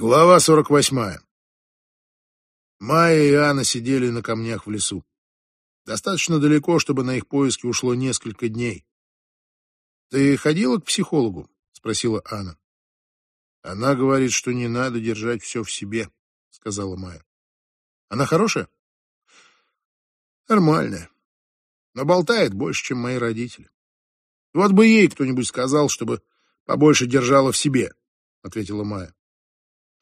Глава 48. Майя и Анна сидели на камнях в лесу. Достаточно далеко, чтобы на их поиски ушло несколько дней. «Ты ходила к психологу?» — спросила Анна. «Она говорит, что не надо держать все в себе», — сказала Майя. «Она хорошая?» «Нормальная. Но болтает больше, чем мои родители. Вот бы ей кто-нибудь сказал, чтобы побольше держала в себе», — ответила Майя.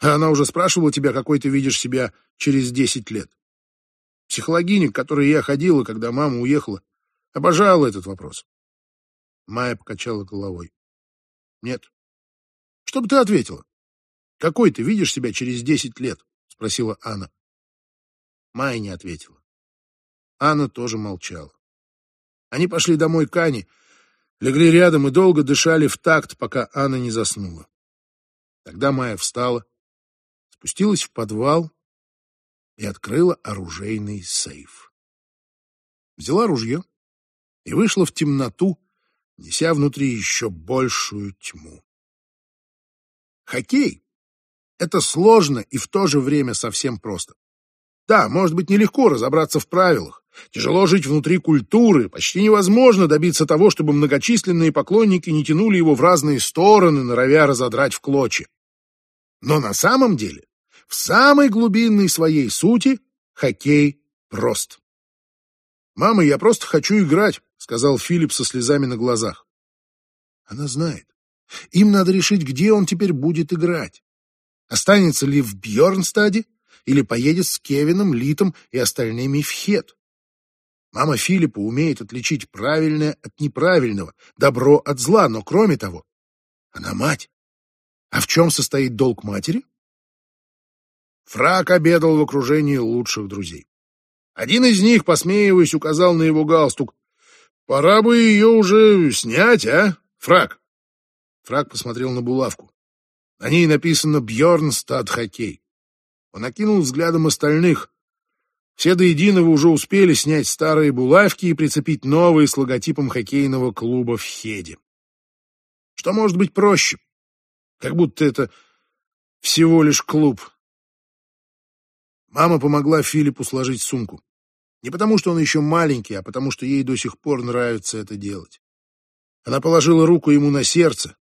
А она уже спрашивала тебя, какой ты видишь себя через десять лет. Психологиня, к которой я ходила, когда мама уехала, обожала этот вопрос. Майя покачала головой. Нет. Что бы ты ответила? Какой ты видишь себя через десять лет? Спросила Анна. Майя не ответила. Анна тоже молчала. Они пошли домой к Ане, легли рядом и долго дышали в такт, пока Анна не заснула. Тогда Майя встала, спустилась в подвал и открыла оружейный сейф. Взяла ружье и вышла в темноту, неся внутри еще большую тьму. Хоккей — это сложно и в то же время совсем просто. Да, может быть, нелегко разобраться в правилах, тяжело жить внутри культуры, почти невозможно добиться того, чтобы многочисленные поклонники не тянули его в разные стороны, норовя разодрать в клочья. Но на самом деле в самой глубинной своей сути хоккей прост. «Мама, я просто хочу играть», — сказал Филипп со слезами на глазах. Она знает. Им надо решить, где он теперь будет играть. Останется ли в Бьернстаде или поедет с Кевином, Литом и остальными в Хет. Мама Филиппа умеет отличить правильное от неправильного, добро от зла, но кроме того, она мать. А в чем состоит долг матери? Фрак обедал в окружении лучших друзей. Один из них, посмеиваясь, указал на его галстук. «Пора бы ее уже снять, а, Фрак?» Фрак посмотрел на булавку. На ней написано «Бьернстад хоккей». Он окинул взглядом остальных. Все до единого уже успели снять старые булавки и прицепить новые с логотипом хоккейного клуба в Хеде. Что может быть проще? Как будто это всего лишь клуб. Мама помогла Филиппу сложить сумку. Не потому, что он еще маленький, а потому, что ей до сих пор нравится это делать. Она положила руку ему на сердце.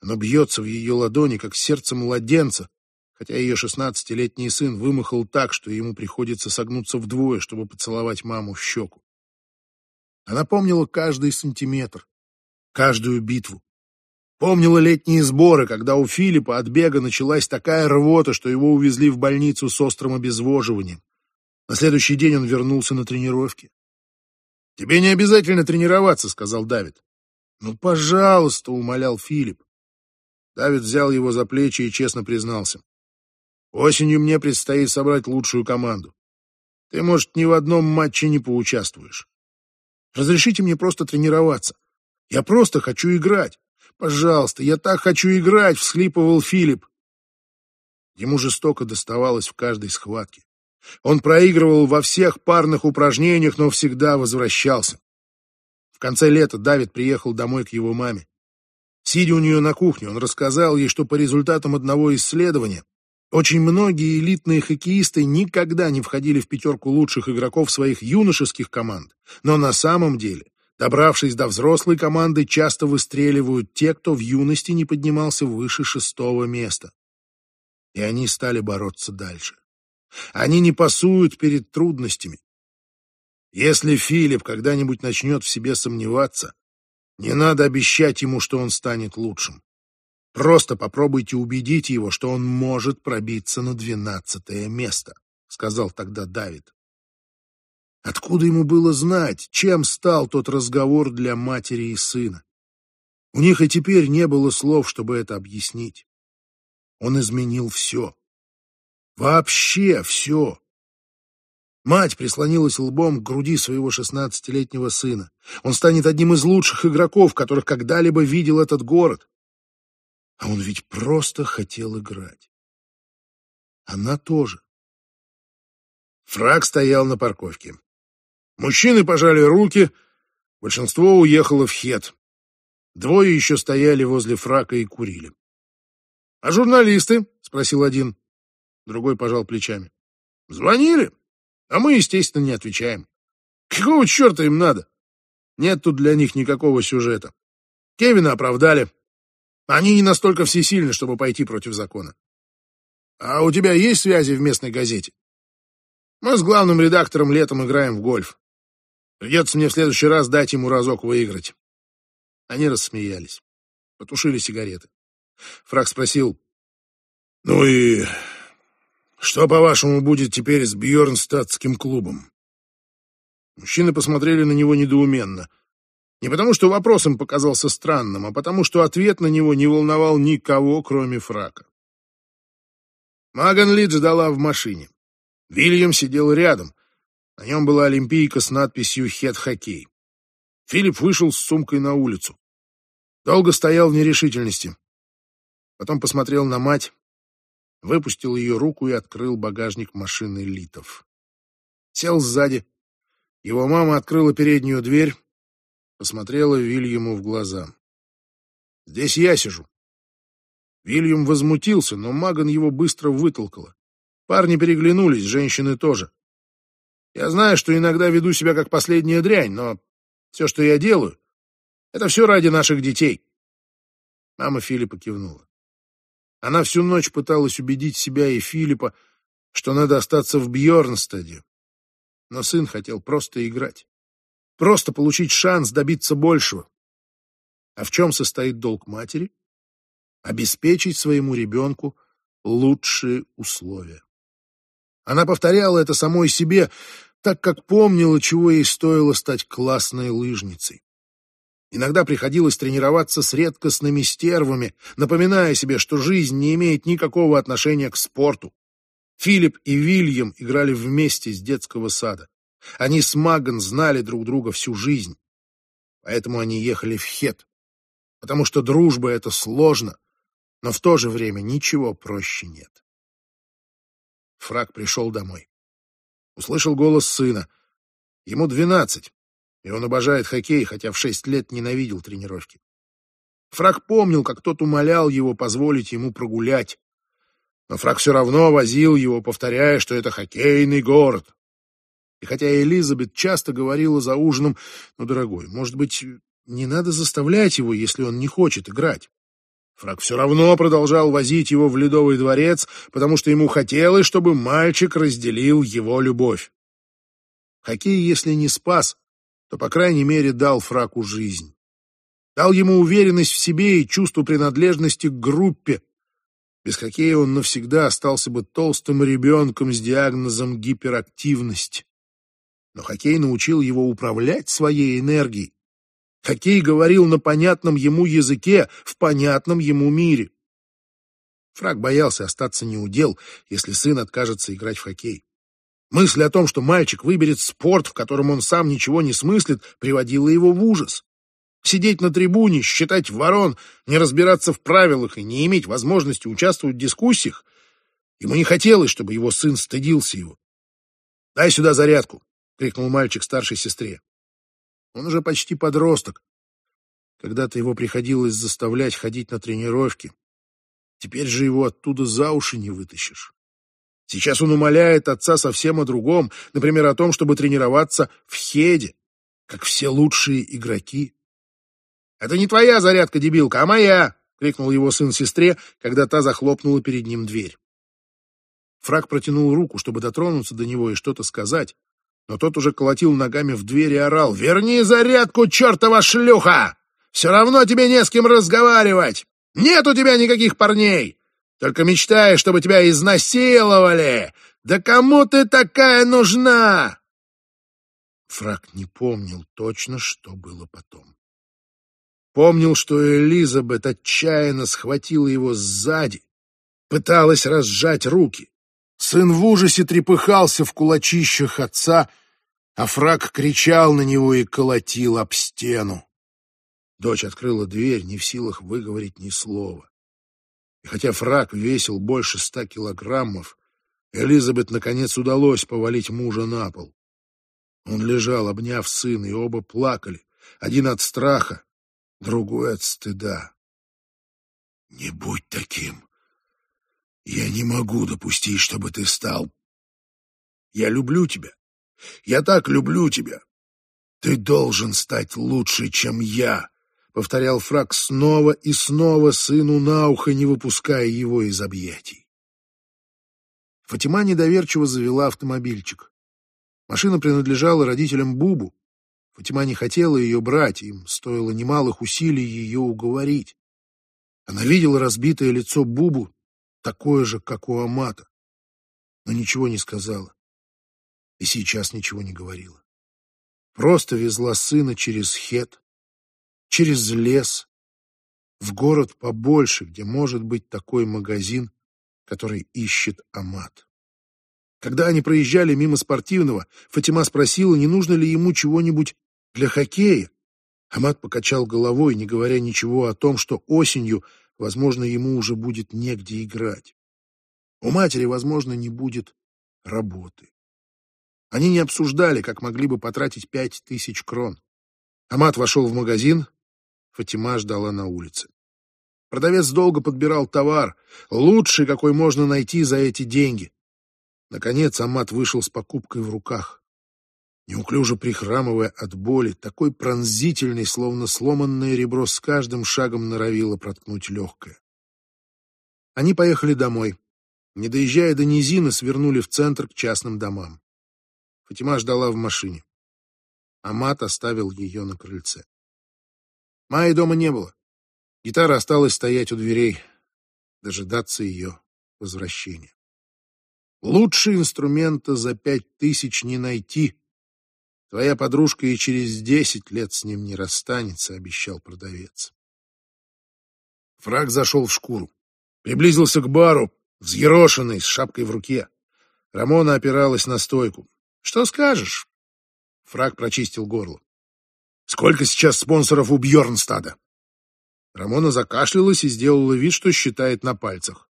Оно бьется в ее ладони, как сердце младенца, хотя ее шестнадцатилетний сын вымахал так, что ему приходится согнуться вдвое, чтобы поцеловать маму в щеку. Она помнила каждый сантиметр, каждую битву. Помнила летние сборы, когда у Филиппа от бега началась такая рвота, что его увезли в больницу с острым обезвоживанием. На следующий день он вернулся на тренировки. «Тебе не обязательно тренироваться», — сказал Давид. «Ну, пожалуйста», — умолял Филипп. Давид взял его за плечи и честно признался. «Осенью мне предстоит собрать лучшую команду. Ты, может, ни в одном матче не поучаствуешь. Разрешите мне просто тренироваться. Я просто хочу играть. «Пожалуйста, я так хочу играть!» — всхлипывал Филипп. Ему жестоко доставалось в каждой схватке. Он проигрывал во всех парных упражнениях, но всегда возвращался. В конце лета Давид приехал домой к его маме. Сидя у нее на кухне, он рассказал ей, что по результатам одного исследования очень многие элитные хоккеисты никогда не входили в пятерку лучших игроков своих юношеских команд, но на самом деле Добравшись до взрослой команды, часто выстреливают те, кто в юности не поднимался выше шестого места. И они стали бороться дальше. Они не пасуют перед трудностями. Если Филипп когда-нибудь начнет в себе сомневаться, не надо обещать ему, что он станет лучшим. Просто попробуйте убедить его, что он может пробиться на двенадцатое место, сказал тогда Давид. Откуда ему было знать, чем стал тот разговор для матери и сына? У них и теперь не было слов, чтобы это объяснить. Он изменил все. Вообще все. Мать прислонилась лбом к груди своего шестнадцатилетнего сына. Он станет одним из лучших игроков, которых когда-либо видел этот город. А он ведь просто хотел играть. Она тоже. Фраг стоял на парковке. Мужчины пожали руки, большинство уехало в Хет. Двое еще стояли возле фрака и курили. А журналисты? Спросил один. Другой пожал плечами. Звонили, а мы, естественно, не отвечаем. Какого черта им надо? Нет тут для них никакого сюжета. Кевина оправдали. Они не настолько всесильны, чтобы пойти против закона. А у тебя есть связи в местной газете? Мы с главным редактором летом играем в гольф. Придется мне в следующий раз дать ему разок выиграть. Они рассмеялись. Потушили сигареты. Фраг спросил, «Ну и что, по-вашему, будет теперь с Бьернстадтским клубом?» Мужчины посмотрели на него недоуменно. Не потому, что вопрос им показался странным, а потому, что ответ на него не волновал никого, кроме Фрака. Маган Лид ждала в машине. Вильям сидел рядом. На нем была олимпийка с надписью «Хет-хоккей». Филипп вышел с сумкой на улицу. Долго стоял в нерешительности. Потом посмотрел на мать, выпустил ее руку и открыл багажник машины Литов. Сел сзади. Его мама открыла переднюю дверь, посмотрела Вильяму в глаза. «Здесь я сижу». Вильям возмутился, но Маган его быстро вытолкала. Парни переглянулись, женщины тоже. Я знаю, что иногда веду себя как последняя дрянь, но все, что я делаю, это все ради наших детей. Мама Филиппа кивнула. Она всю ночь пыталась убедить себя и Филиппа, что надо остаться в Бьорнстаде. Но сын хотел просто играть. Просто получить шанс добиться большего. А в чем состоит долг матери? Обеспечить своему ребенку лучшие условия. Она повторяла это самой себе, так как помнила, чего ей стоило стать классной лыжницей. Иногда приходилось тренироваться с редкостными стервами, напоминая себе, что жизнь не имеет никакого отношения к спорту. Филипп и Вильям играли вместе с детского сада. Они с Маган знали друг друга всю жизнь. Поэтому они ехали в Хет. Потому что дружба — это сложно, но в то же время ничего проще нет. Фраг пришел домой. Услышал голос сына. Ему двенадцать, и он обожает хоккей, хотя в шесть лет ненавидел тренировки. Фраг помнил, как тот умолял его позволить ему прогулять. Но Фраг все равно возил его, повторяя, что это хоккейный город, и хотя Элизабет часто говорила за ужином, ну, дорогой, может быть, не надо заставлять его, если он не хочет играть. Фрак все равно продолжал возить его в Ледовый дворец, потому что ему хотелось, чтобы мальчик разделил его любовь. Хоккей, если не спас, то, по крайней мере, дал Фраку жизнь. Дал ему уверенность в себе и чувство принадлежности к группе. Без хоккея он навсегда остался бы толстым ребенком с диагнозом гиперактивность. Но хоккей научил его управлять своей энергией. Хоккей говорил на понятном ему языке, в понятном ему мире. Фраг боялся остаться неудел, если сын откажется играть в хоккей. Мысль о том, что мальчик выберет спорт, в котором он сам ничего не смыслит, приводила его в ужас. Сидеть на трибуне, считать ворон, не разбираться в правилах и не иметь возможности участвовать в дискуссиях. Ему не хотелось, чтобы его сын стыдился его. «Дай сюда зарядку», крикнул мальчик старшей сестре. Он уже почти подросток. Когда-то его приходилось заставлять ходить на тренировки. Теперь же его оттуда за уши не вытащишь. Сейчас он умоляет отца совсем о другом, например, о том, чтобы тренироваться в хеде, как все лучшие игроки. «Это не твоя зарядка, дебилка, а моя!» — крикнул его сын сестре, когда та захлопнула перед ним дверь. Фрак протянул руку, чтобы дотронуться до него и что-то сказать, но тот уже колотил ногами в дверь и орал. «Верни зарядку, чертова шлюха! Все равно тебе не с кем разговаривать! Нет у тебя никаких парней! Только мечтаешь, чтобы тебя изнасиловали! Да кому ты такая нужна?» Фрак не помнил точно, что было потом. Помнил, что Элизабет отчаянно схватила его сзади, пыталась разжать руки. Сын в ужасе трепыхался в кулачищах отца а фраг кричал на него и колотил об стену. Дочь открыла дверь, не в силах выговорить ни слова. И хотя фраг весил больше ста килограммов, Элизабет наконец удалось повалить мужа на пол. Он лежал, обняв сына, и оба плакали, один от страха, другой от стыда. «Не будь таким!» Я не могу допустить, чтобы ты стал. Я люблю тебя. Я так люблю тебя. Ты должен стать лучше, чем я, повторял Фрак снова и снова сыну на ухо, не выпуская его из объятий. Фатима недоверчиво завела автомобильчик. Машина принадлежала родителям Бубу. Фатима не хотела ее брать, им стоило немалых усилий ее уговорить. Она видела разбитое лицо Бубу, такое же, как у Амата, но ничего не сказала. И сейчас ничего не говорила. Просто везла сына через хет, через лес, в город побольше, где может быть такой магазин, который ищет Амат. Когда они проезжали мимо спортивного, Фатима спросила, не нужно ли ему чего-нибудь для хоккея. Амат покачал головой, не говоря ничего о том, что осенью, возможно, ему уже будет негде играть. У матери, возможно, не будет работы. Они не обсуждали, как могли бы потратить пять тысяч крон. Амат вошел в магазин, Фатима ждала на улице. Продавец долго подбирал товар, лучший, какой можно найти за эти деньги. Наконец Амат вышел с покупкой в руках. Неуклюже прихрамывая от боли, такой пронзительный, словно сломанное ребро с каждым шагом норовило проткнуть легкое. Они поехали домой. Не доезжая до низины, свернули в центр к частным домам. Фатима ждала в машине. Амат оставил ее на крыльце. Майи дома не было. Гитара осталась стоять у дверей, дожидаться ее возвращения. Лучше инструмента за пять тысяч не найти. Твоя подружка и через десять лет с ним не расстанется, обещал продавец. Фраг зашел в шкуру. Приблизился к бару, взъерошенный, с шапкой в руке. Рамона опиралась на стойку. «Что скажешь?» Фраг прочистил горло. «Сколько сейчас спонсоров у Бьернстада?» Рамона закашлялась и сделала вид, что считает на пальцах.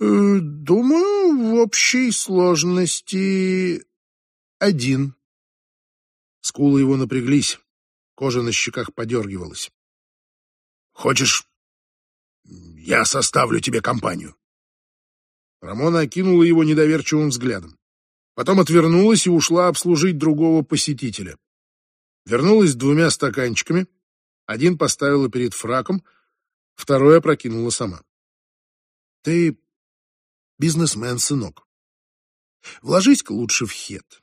Э, думаю, в общей сложности один. Скулы его напряглись, кожа на щеках подергивалась. Хочешь, я составлю тебе компанию? Рамона окинула его недоверчивым взглядом. Потом отвернулась и ушла обслужить другого посетителя. Вернулась с двумя стаканчиками. Один поставила перед фраком, второй опрокинула сама. — Ты бизнесмен, сынок. Вложись-ка лучше в хет.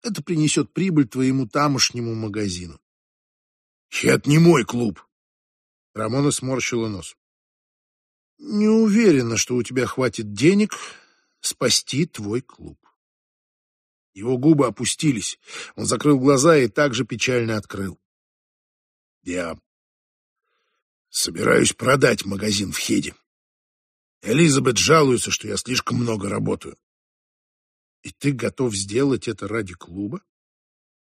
Это принесет прибыль твоему тамошнему магазину. Хет не мой клуб. Рамона сморщила нос. Не уверена, что у тебя хватит денег спасти твой клуб. Его губы опустились. Он закрыл глаза и также печально открыл. Я собираюсь продать магазин в Хеде. Элизабет жалуется, что я слишком много работаю. И ты готов сделать это ради клуба?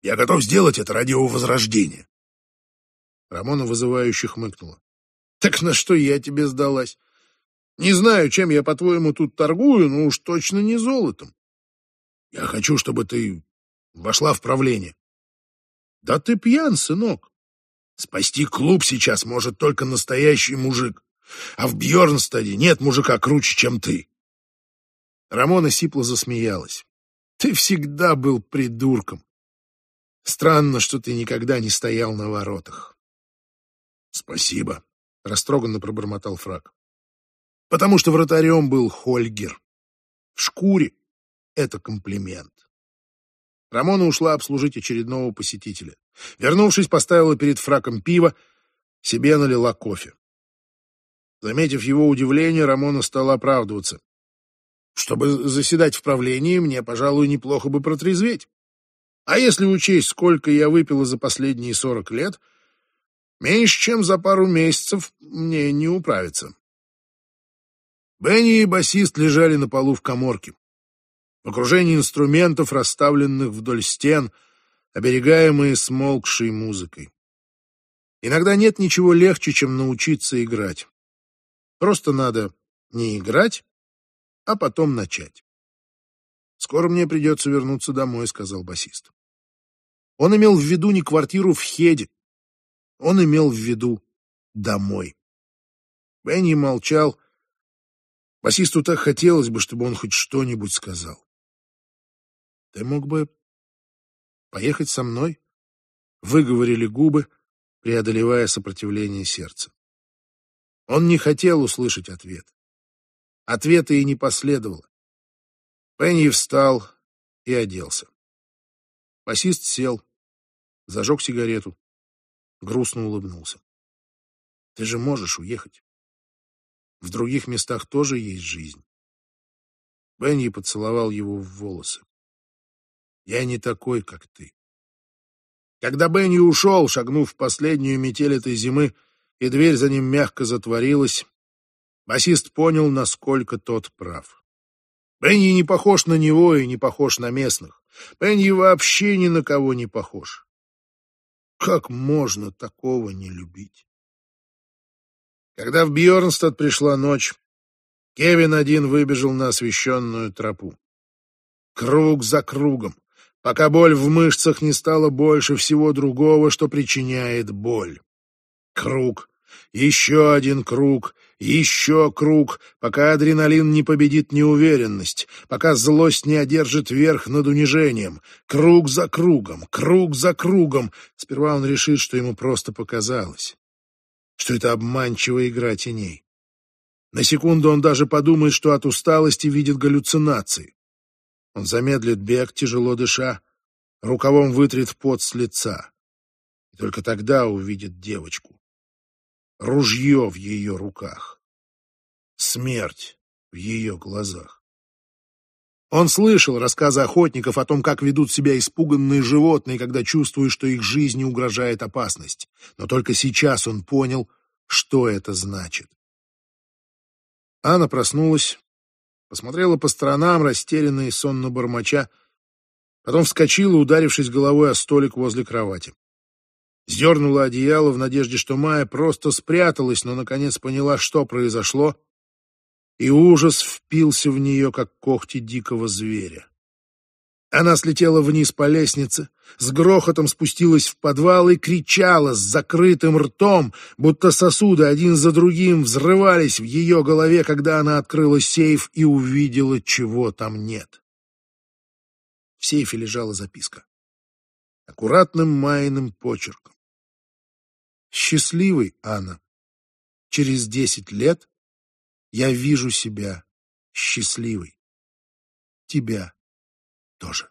Я готов сделать это ради его возрождения. Рамона вызывающе хмыкнула. Так на что я тебе сдалась? Не знаю, чем я, по-твоему, тут торгую, но уж точно не золотом. Я хочу, чтобы ты вошла в правление. Да ты пьян, сынок. Спасти клуб сейчас может только настоящий мужик. А в Бьернстаде нет мужика круче, чем ты. Рамона сипло засмеялась. Ты всегда был придурком. Странно, что ты никогда не стоял на воротах. Спасибо, растроганно пробормотал Фрак. Потому что вратарем был Хольгер. В шкуре это комплимент. Рамона ушла обслужить очередного посетителя. Вернувшись, поставила перед фраком пиво, себе налила кофе. Заметив его удивление, Рамона стала оправдываться. Чтобы заседать в правлении, мне, пожалуй, неплохо бы протрезветь. А если учесть, сколько я выпила за последние сорок лет, меньше, чем за пару месяцев мне не управиться. Бенни и басист лежали на полу в коморке. В окружении инструментов, расставленных вдоль стен, оберегаемые смолкшей музыкой. Иногда нет ничего легче, чем научиться играть. Просто надо не играть, а потом начать. «Скоро мне придется вернуться домой», — сказал басист. Он имел в виду не квартиру в Хеде. Он имел в виду домой. Бенни молчал, Басисту так хотелось бы, чтобы он хоть что-нибудь сказал. Ты мог бы поехать со мной? Выговорили губы, преодолевая сопротивление сердца. Он не хотел услышать ответ. Ответа и не последовало. Пенни встал и оделся. Басист сел, зажег сигарету, грустно улыбнулся. Ты же можешь уехать. В других местах тоже есть жизнь. Бенни поцеловал его в волосы. Я не такой, как ты. Когда Бенни ушел, шагнув в последнюю метель этой зимы, и дверь за ним мягко затворилась, басист понял, насколько тот прав. Бенни не похож на него и не похож на местных. Бенни вообще ни на кого не похож. Как можно такого не любить? Когда в Бьорнстад пришла ночь, Кевин один выбежал на освещенную тропу. Круг за кругом, пока боль в мышцах не стала больше всего другого, что причиняет боль. Круг, еще один круг, еще круг, пока адреналин не победит неуверенность, пока злость не одержит верх над унижением. Круг за кругом, круг за кругом. Сперва он решит, что ему просто показалось что это обманчивая игра теней. На секунду он даже подумает, что от усталости видит галлюцинации. Он замедлит бег, тяжело дыша, рукавом вытрет пот с лица. И только тогда увидит девочку. Ружье в ее руках. Смерть в ее глазах. Он слышал рассказы охотников о том, как ведут себя испуганные животные, когда чувствуют, что их жизни угрожает опасность. Но только сейчас он понял, что это значит. Анна проснулась, посмотрела по сторонам, растерянная и сонно бормоча, потом вскочила, ударившись головой о столик возле кровати. Сдернула одеяло в надежде, что Майя просто спряталась, но, наконец, поняла, что произошло, и ужас впился в нее, как когти дикого зверя. Она слетела вниз по лестнице, с грохотом спустилась в подвал и кричала с закрытым ртом, будто сосуды один за другим взрывались в ее голове, когда она открыла сейф и увидела, чего там нет. В сейфе лежала записка. Аккуратным майным почерком. Счастливый, Анна. Через десять лет я вижу себя счастливой. Тебя тоже.